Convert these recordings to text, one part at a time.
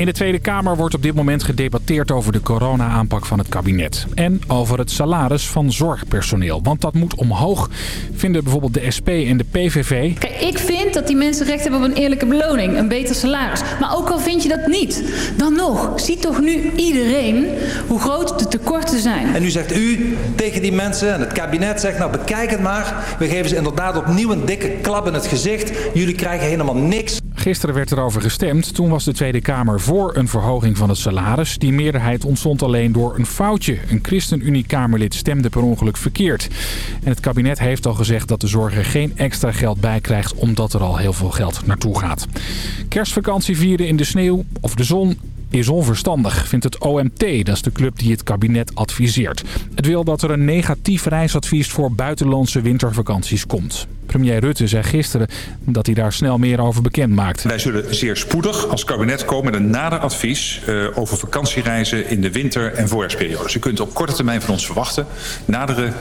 In de Tweede Kamer wordt op dit moment gedebatteerd over de corona-aanpak van het kabinet. En over het salaris van zorgpersoneel. Want dat moet omhoog, vinden bijvoorbeeld de SP en de PVV. Kijk, ik vind dat die mensen recht hebben op een eerlijke beloning, een beter salaris. Maar ook al vind je dat niet, dan nog, ziet toch nu iedereen hoe groot de tekorten zijn. En nu zegt u tegen die mensen en het kabinet zegt, nou bekijk het maar. We geven ze inderdaad opnieuw een dikke klap in het gezicht. Jullie krijgen helemaal niks. Gisteren werd erover gestemd. Toen was de Tweede Kamer voor een verhoging van het salaris. Die meerderheid ontstond alleen door een foutje. Een ChristenUnie-Kamerlid stemde per ongeluk verkeerd. En het kabinet heeft al gezegd dat de zorg er geen extra geld bij krijgt... omdat er al heel veel geld naartoe gaat. Kerstvakantie vieren in de sneeuw of de zon is onverstandig, vindt het OMT. Dat is de club die het kabinet adviseert. Het wil dat er een negatief reisadvies voor buitenlandse wintervakanties komt. Premier Rutte zei gisteren dat hij daar snel meer over bekend maakt. Wij zullen zeer spoedig als kabinet komen met een nader advies uh, over vakantiereizen in de winter- en voorjaarsperiode. Dus u kunt op korte termijn van ons verwachten nadere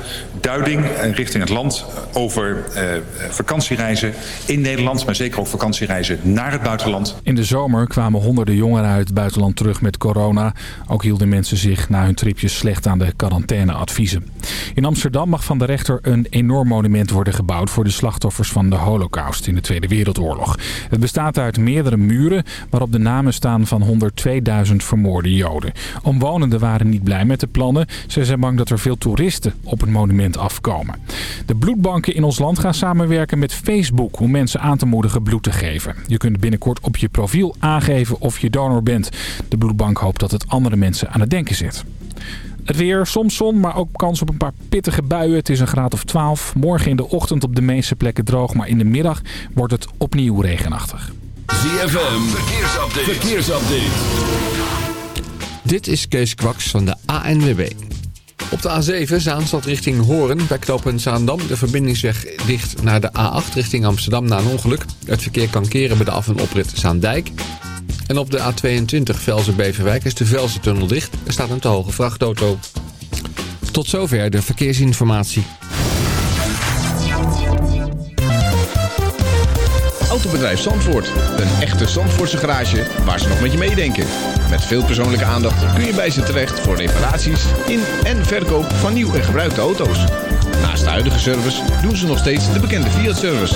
duiding richting het land over uh, vakantiereizen in Nederland, maar zeker ook vakantiereizen naar het buitenland. In de zomer kwamen honderden jongeren uit het buitenland terug met corona. Ook hielden mensen zich na hun tripjes slecht aan de quarantaineadviezen. In Amsterdam mag van de rechter een enorm monument worden gebouwd voor de slachtoffers van de holocaust in de Tweede Wereldoorlog. Het bestaat uit meerdere muren waarop de namen staan van 102.000 vermoorde Joden. Omwonenden waren niet blij met de plannen. Ze zijn bang dat er veel toeristen op het monument afkomen. De bloedbanken in ons land gaan samenwerken met Facebook om mensen aan te moedigen bloed te geven. Je kunt binnenkort op je profiel aangeven of je donor bent. De bloedbank hoopt dat het andere mensen aan het denken zet. Het weer, soms zon, maar ook kans op een paar pittige buien. Het is een graad of 12. Morgen in de ochtend op de meeste plekken droog, maar in de middag wordt het opnieuw regenachtig. ZFM, verkeersupdate. verkeersupdate. Dit is Kees Kwaks van de ANWB. Op de A7 Zaanstad richting Hoorn bij knooppunt Zaandam. De verbindingsweg dicht naar de A8 richting Amsterdam na een ongeluk. Het verkeer kan keren bij de af- en oprit Zaandijk. En op de A22 Velzen-Beverwijk is de Velzen-tunnel dicht. Er staat een te hoge vrachtauto. Tot zover de verkeersinformatie. Autobedrijf Zandvoort. Een echte Zandvoortse garage waar ze nog met je meedenken. Met veel persoonlijke aandacht kun je bij ze terecht voor reparaties in en verkoop van nieuw en gebruikte auto's. Naast de huidige service doen ze nog steeds de bekende Fiat-service.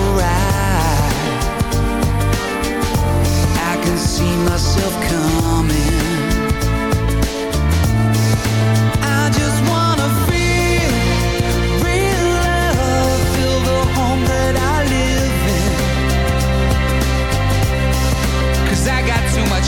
see myself coming. I just wanna feel real love Feel the home that I live I got too much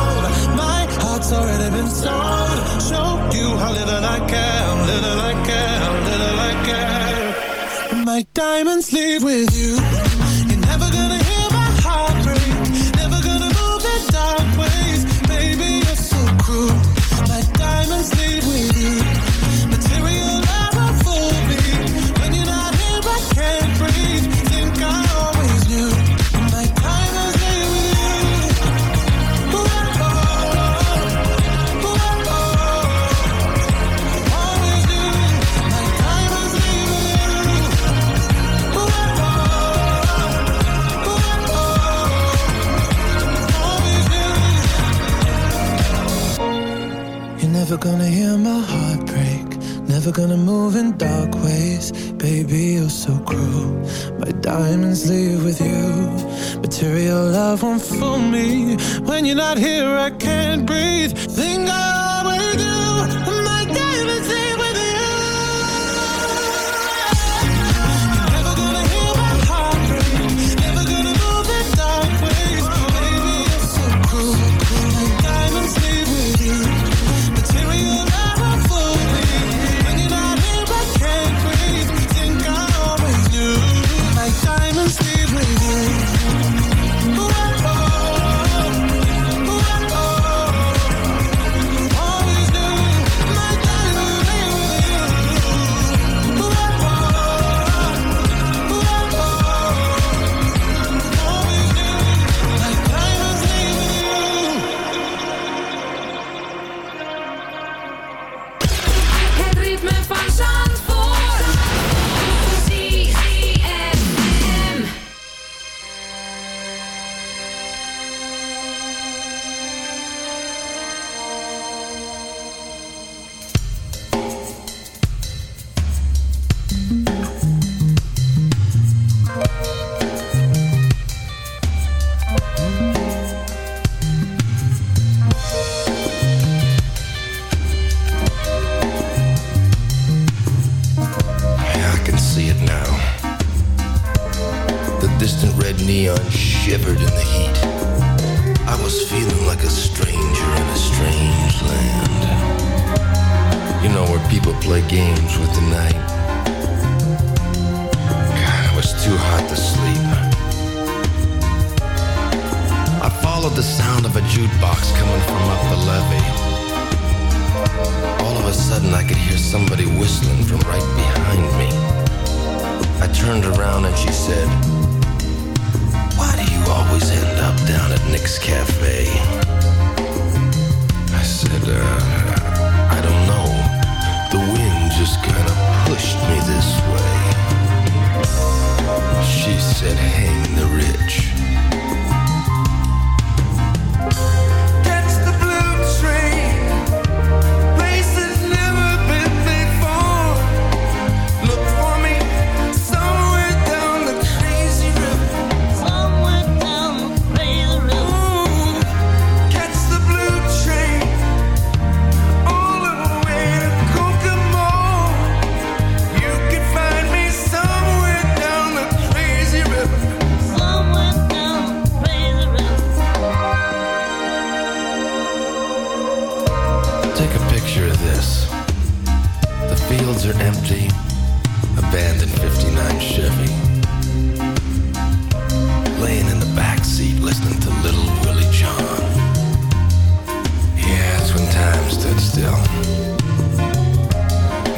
Already been sold. Show you how little I care, little I care, little I care. My diamonds leave with you. You're never gonna hear my heart break. Never gonna move in dark ways. Baby, you're so cruel.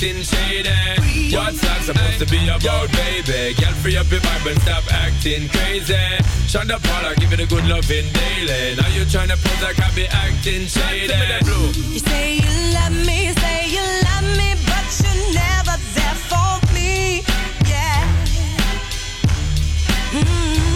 acting shady. What's that supposed to be about, baby? Girl, free up your vibe and stop acting crazy. Shonda Paula, give it a good loving daily. Now you're tryna pose like I be acting shady. You say you love me, say you love me, but you're never there for me. Yeah. Mm -hmm.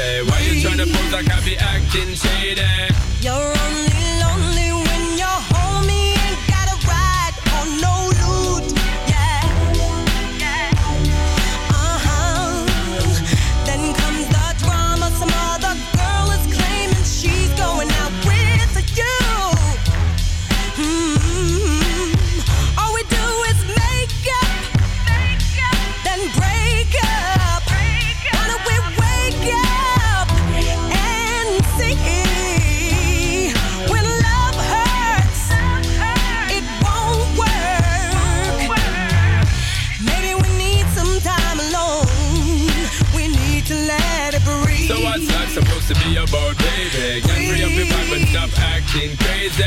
silly. Why you tryna pose like I be acting shady? You're acting crazy.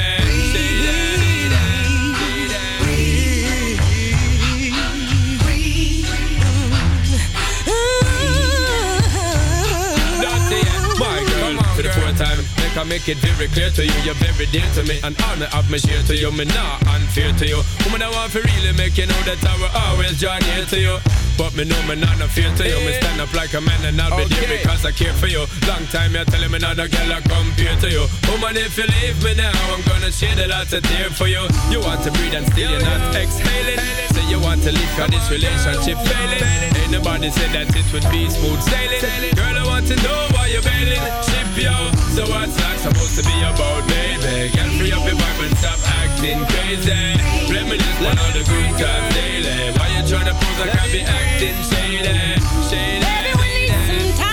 Time. Like I make it very clear to you, you're very dear to me. An honor of my share to you, me not unfair to you. Woman, I want to really make you know that I will always draw near to you. But me know me not no fear to you. Me eh. stand up like a man and I'll be there because I care for you. Long time you're telling me not a girl I compare to you. Woman, if you leave me now, I'm gonna shed a lot of tears for you. You want to breathe and still you're not exhaling. Say you want to leave cause this relationship failing. Ain't nobody said that it would be smooth sailing. Girl, I want to know why you're bailing. Ship yo. So what's that supposed to be about, baby? Get free up your vibe and acting crazy. Reminisce one of the good times daily. Why you tryna pose I be acting shady? Shady. Baby, we need some time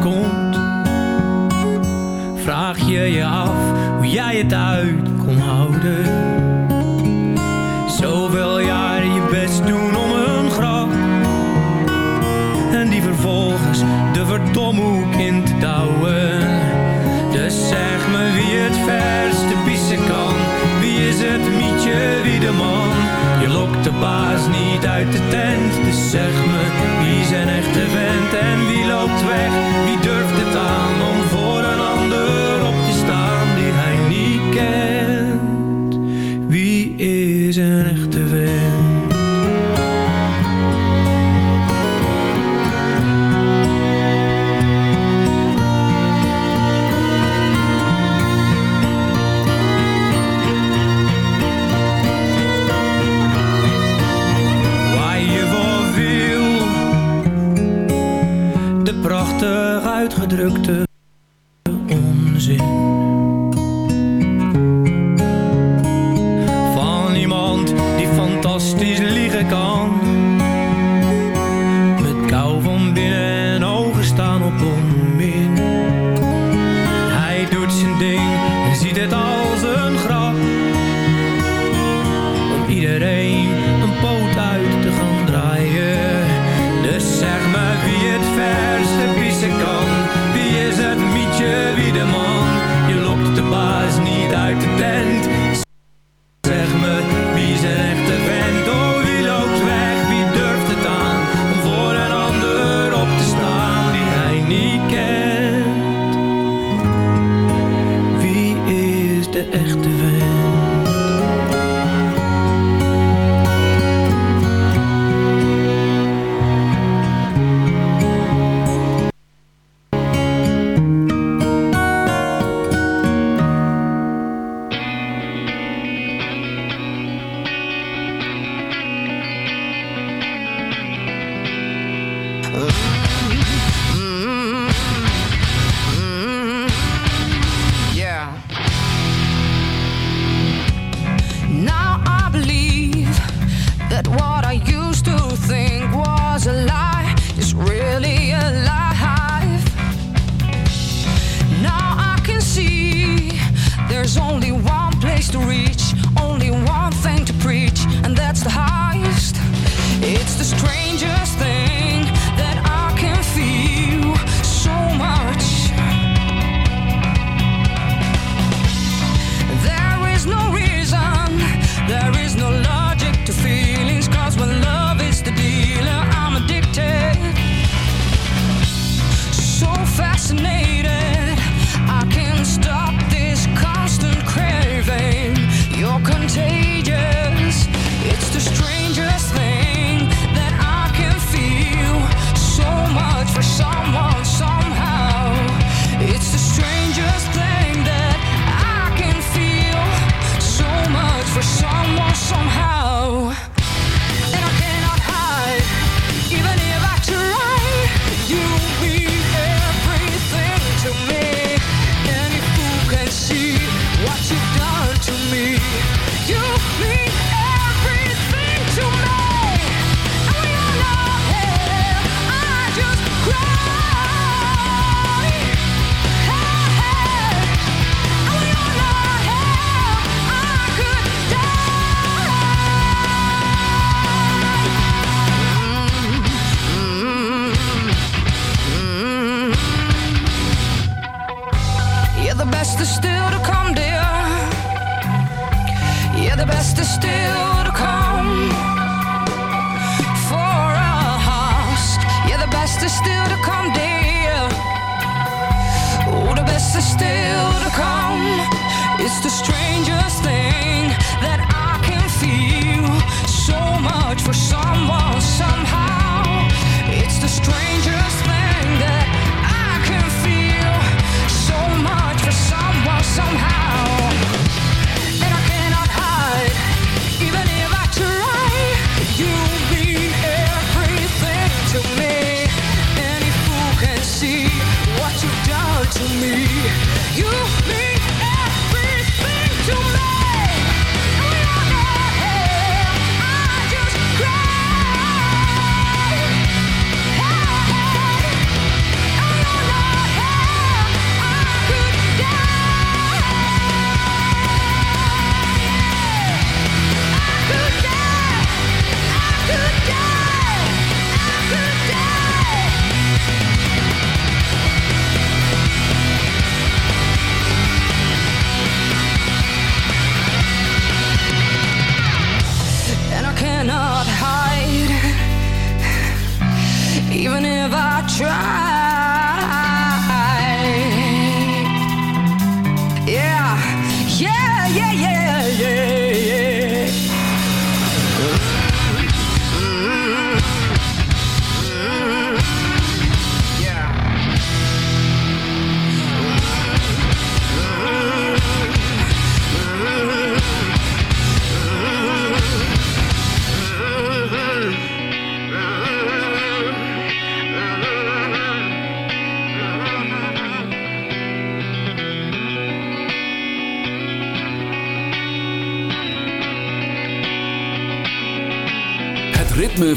komt Vraag je je af hoe jij het uit kon houden. Zoveel jaren je best doen om een grap En die vervolgens de verdomhoek in te douwen. Dus zeg me wie het verste pissen kan Wie is het mietje, wie de man? Je lokt de baas niet uit de tent Dus zeg me wie een echte vent En wie loopt weg,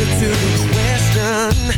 Answer to the question